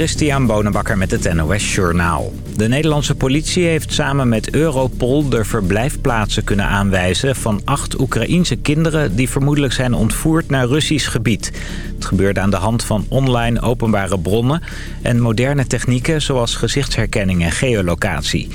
Christian Bonenbakker met het NOS Journaal. De Nederlandse politie heeft samen met Europol de verblijfplaatsen kunnen aanwijzen... van acht Oekraïense kinderen die vermoedelijk zijn ontvoerd naar Russisch gebied. Het gebeurde aan de hand van online openbare bronnen... en moderne technieken zoals gezichtsherkenning en geolocatie.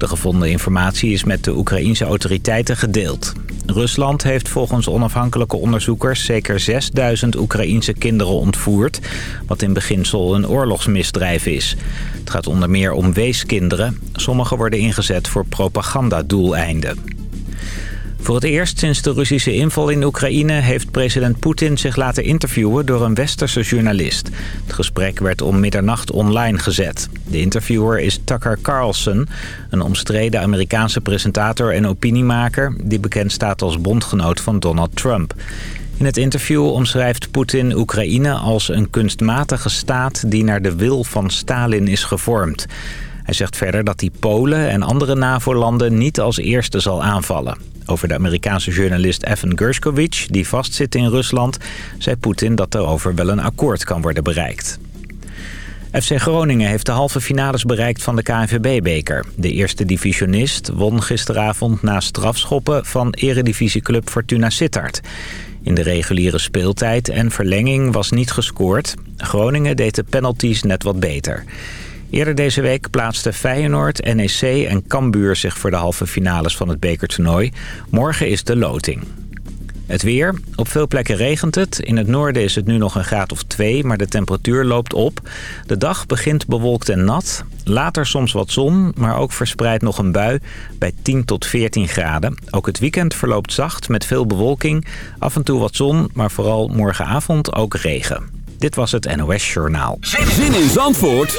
De gevonden informatie is met de Oekraïense autoriteiten gedeeld. Rusland heeft volgens onafhankelijke onderzoekers zeker 6000 Oekraïense kinderen ontvoerd... wat in beginsel een oorlogsmisdrijf is. Het gaat onder meer om weeskinderen. Sommige worden ingezet voor propagandadoeleinden. Voor het eerst sinds de Russische inval in Oekraïne heeft president Poetin zich laten interviewen door een westerse journalist. Het gesprek werd om middernacht online gezet. De interviewer is Tucker Carlson, een omstreden Amerikaanse presentator en opiniemaker die bekend staat als bondgenoot van Donald Trump. In het interview omschrijft Poetin Oekraïne als een kunstmatige staat die naar de wil van Stalin is gevormd. Hij zegt verder dat hij Polen en andere NAVO-landen niet als eerste zal aanvallen. Over de Amerikaanse journalist Evan Gershkovich, die vastzit in Rusland... zei Poetin dat er over wel een akkoord kan worden bereikt. FC Groningen heeft de halve finales bereikt van de KNVB-beker. De eerste divisionist won gisteravond na strafschoppen van eredivisieclub Fortuna Sittard. In de reguliere speeltijd en verlenging was niet gescoord. Groningen deed de penalties net wat beter. Eerder deze week plaatsten Feyenoord, NEC en Cambuur zich voor de halve finales van het bekertoernooi. Morgen is de loting. Het weer. Op veel plekken regent het. In het noorden is het nu nog een graad of 2, maar de temperatuur loopt op. De dag begint bewolkt en nat. Later soms wat zon, maar ook verspreid nog een bui bij 10 tot 14 graden. Ook het weekend verloopt zacht met veel bewolking. Af en toe wat zon, maar vooral morgenavond ook regen. Dit was het NOS Journaal. Zin in Zandvoort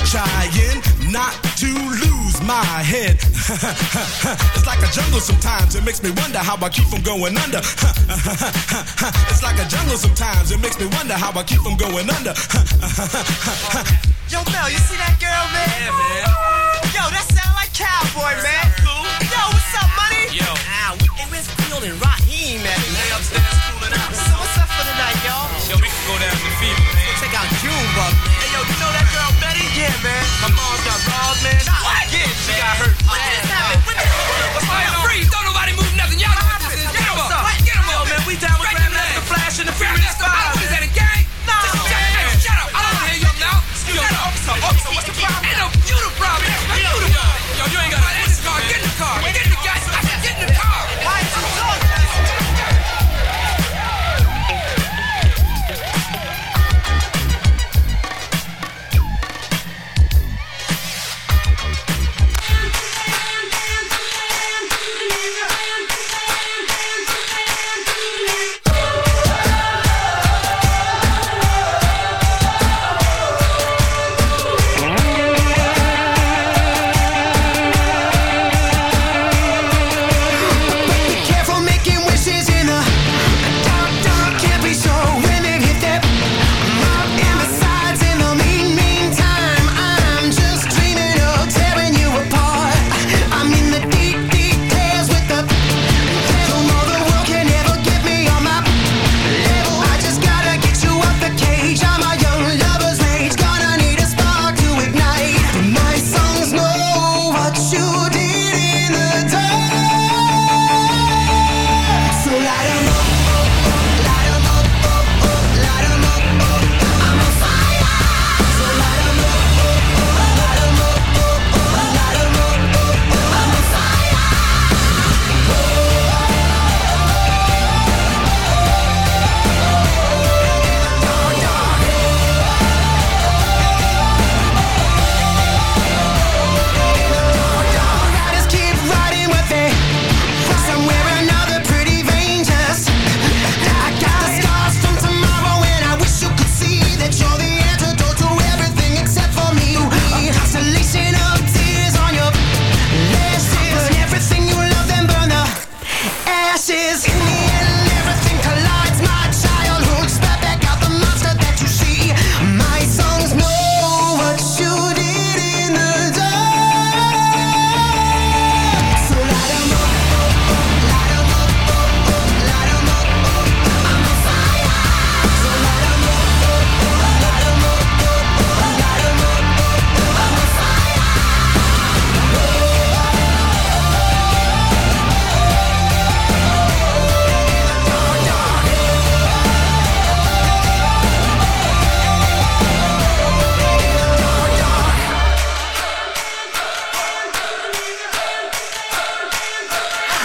I'm trying not to lose my head. it's like a jungle sometimes. It makes me wonder how I keep from going under. it's like a jungle sometimes. It makes me wonder how I keep from going under. Yo, Mel, you see that girl, man? Yeah, man. Yo, that sound like cowboy, man. Cool. Yo, what's up, money? Yo. Ah, hey, where's Creole and Raheem at? They upstairs cooling out. So what's up for the night, y'all? Yo, we can go down to Fever, man. Check out Junebug. Yeah, man. My mom's got balls, man. What? Yeah, she got hurt. What just happened? What just What's going on? Freeze! Don't nobody move nothing. Y'all know what this is. Get What's up. Get Yo, up. man, we down with your Grandmaster. Flash and the Furious Grandmaster Flash. Five. What is that, a gang? No. Just shut up. I don't hear you now. Yo, officer, officer, what's the problem? Ain't no you the problem. You the problem. Yo, you ain't got to get in the car. Get in the car.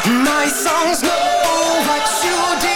My songs know what you did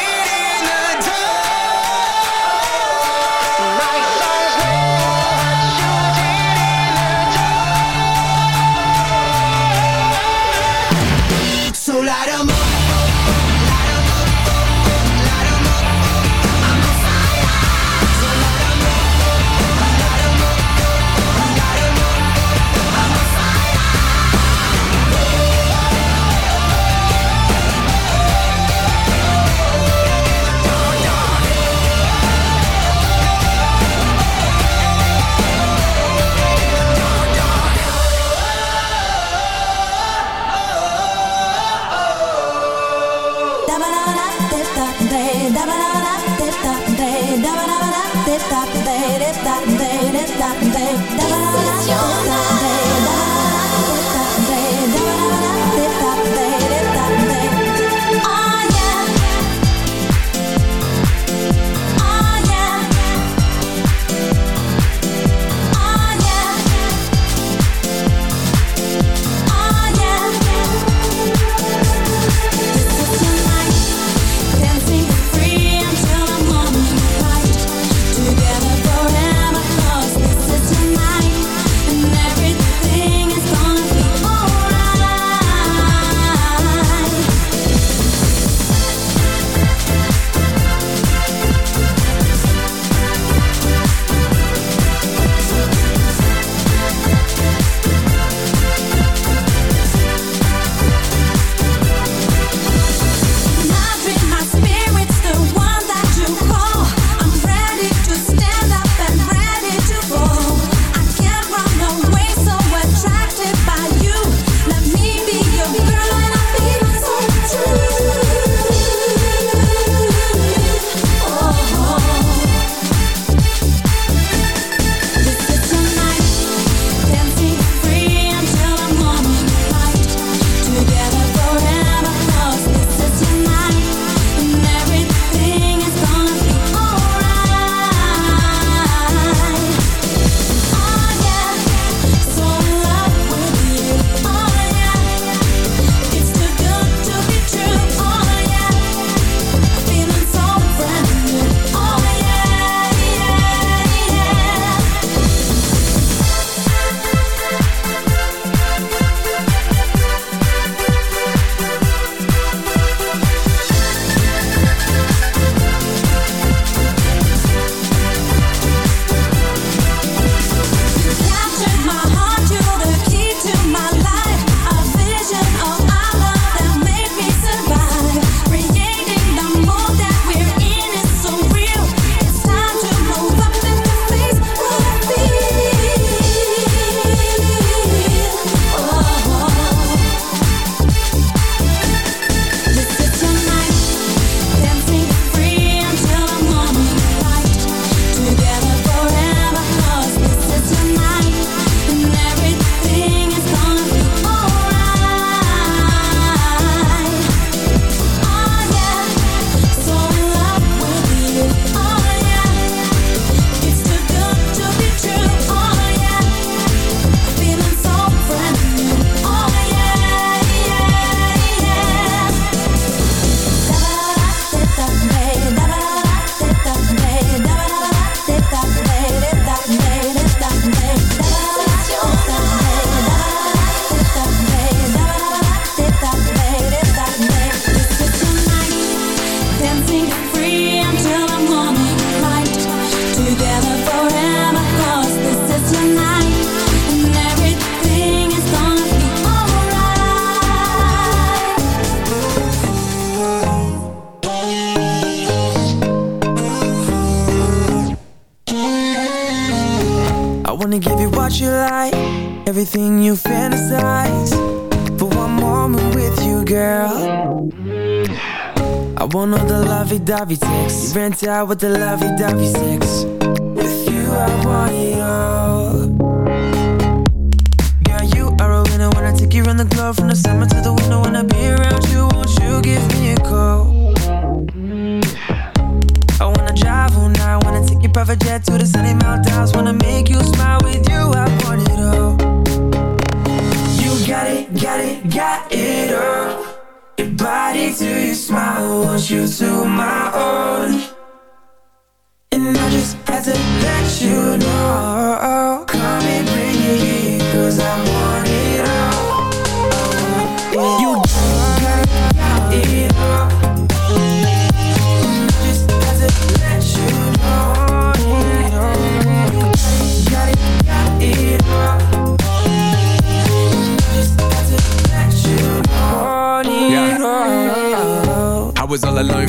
you fantasize. For one moment with you, girl. I want all the lovey-dovey sex. You rent out with the lovey-dovey sex. With you, I want it all. Girl, you are a winner when I take you around the globe from the summer you to my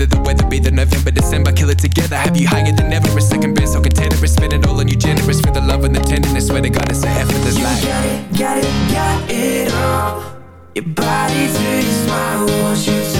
Whether the weather be the November, December, kill it together. Have you higher than ever? A second best, so contentious. Spend it all on you, generous for the love and the tenderness. Swear to God, it's a effortless You life. got it, got it, got it all. Your body to your smile, want you to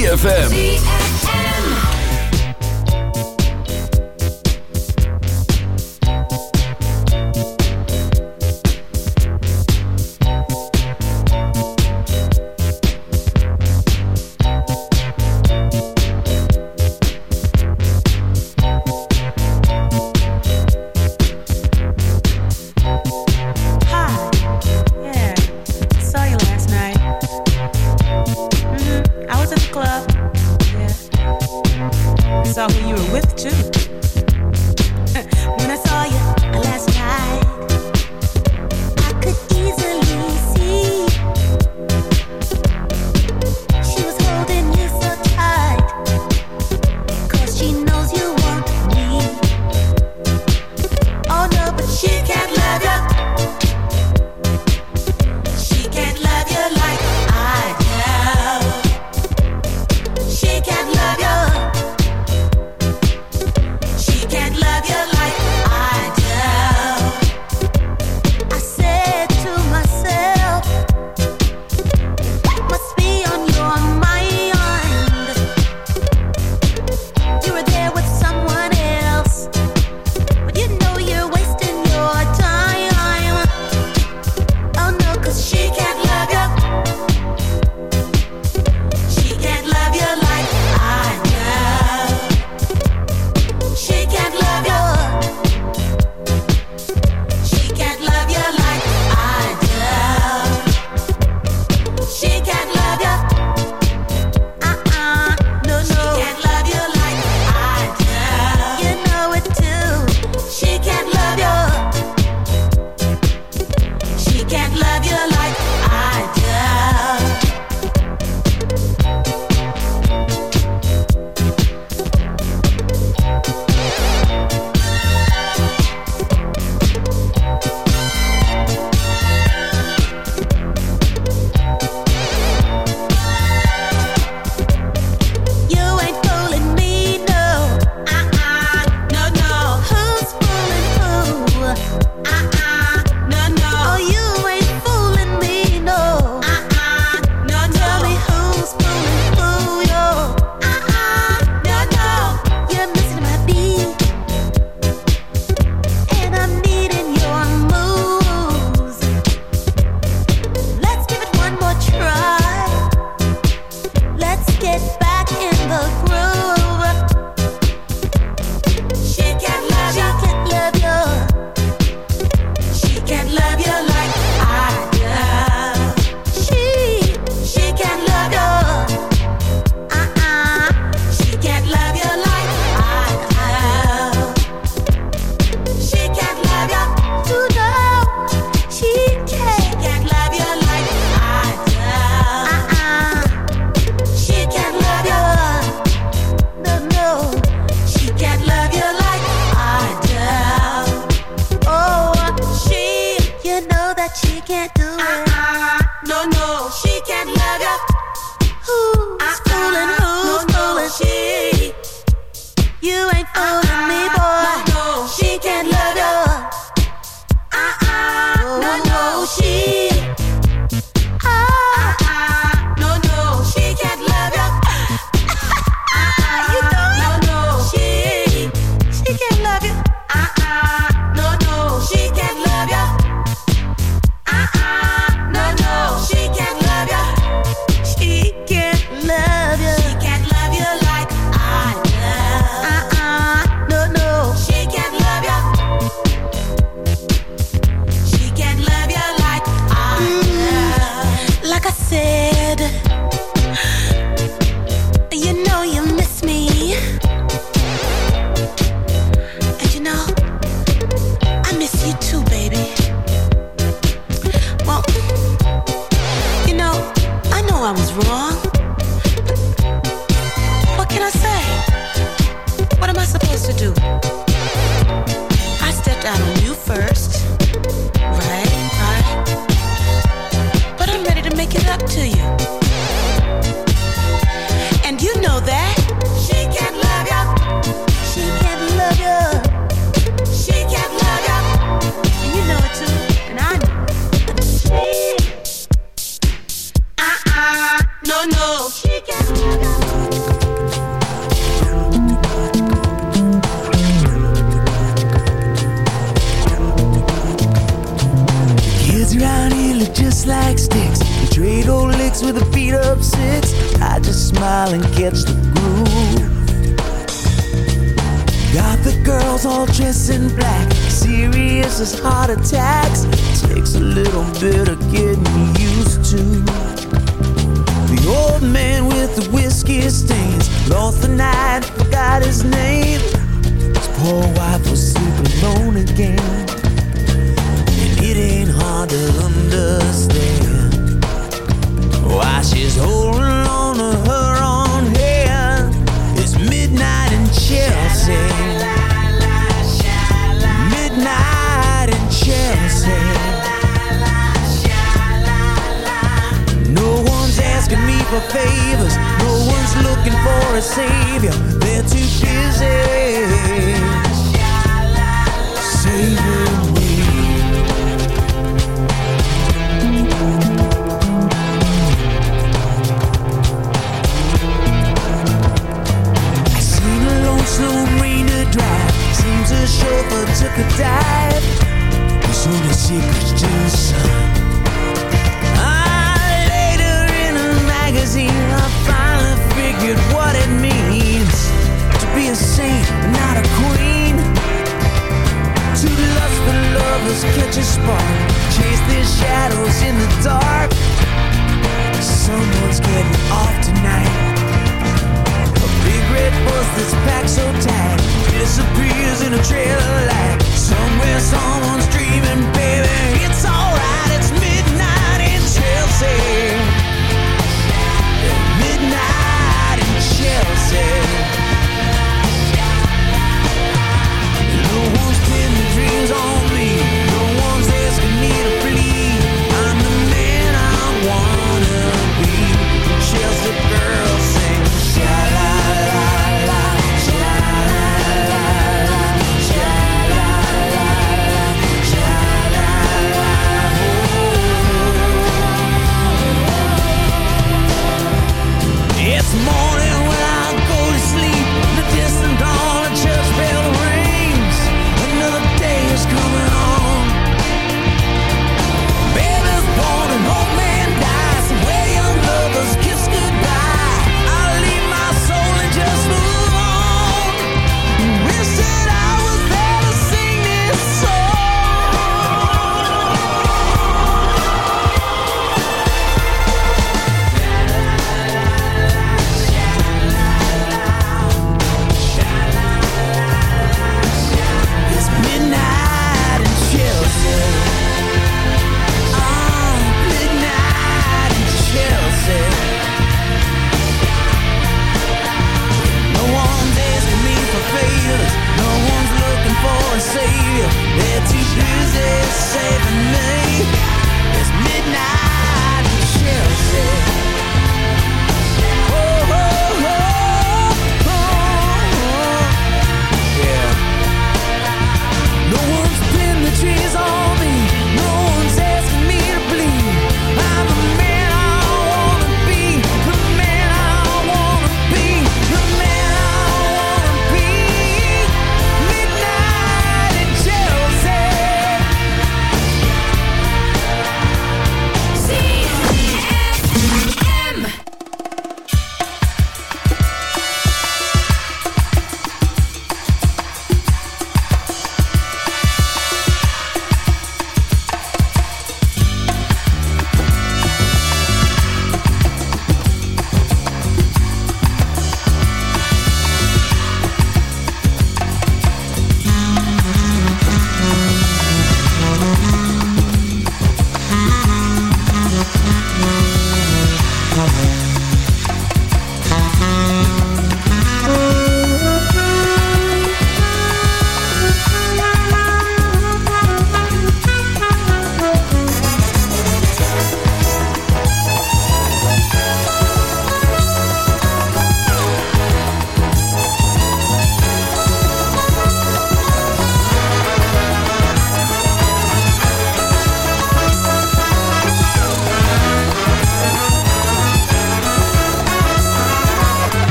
ZFM.